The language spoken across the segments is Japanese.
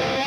Wow.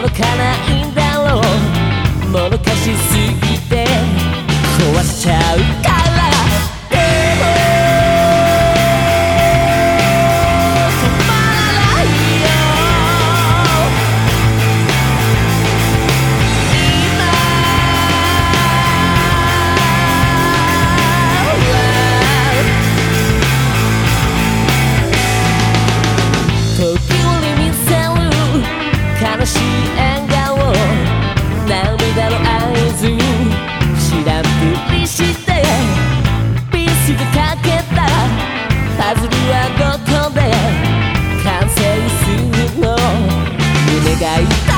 届かない涙知らんぷりしてピースがかけたパズルはどこで完成するの夢がいた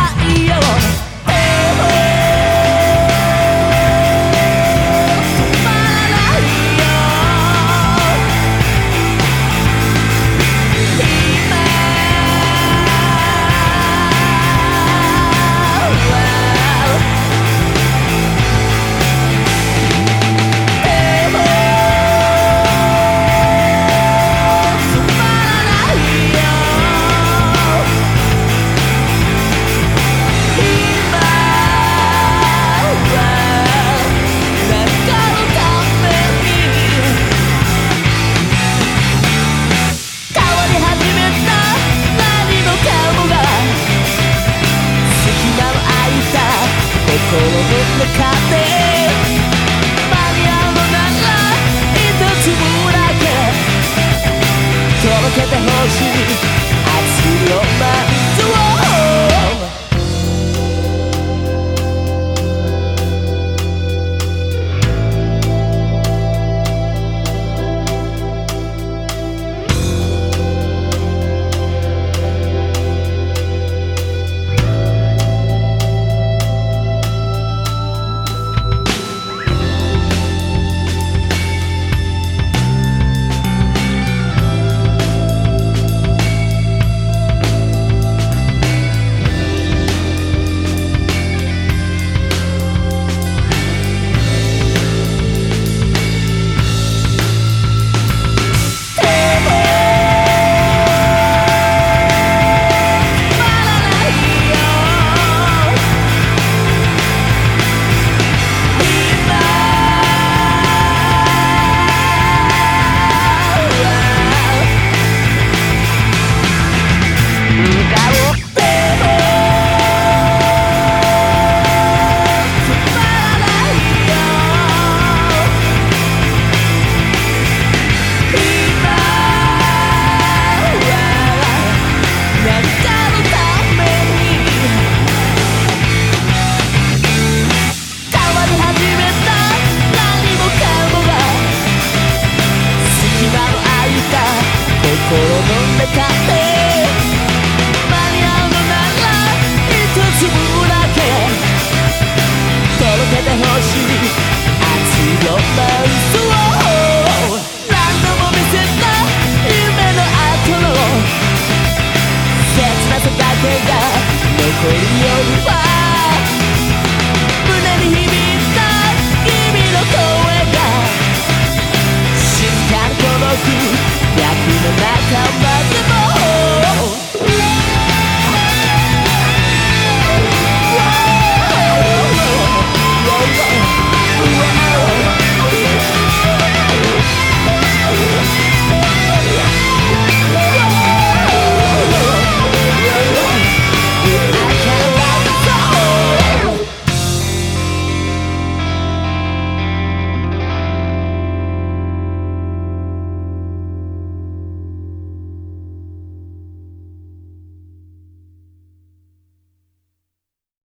し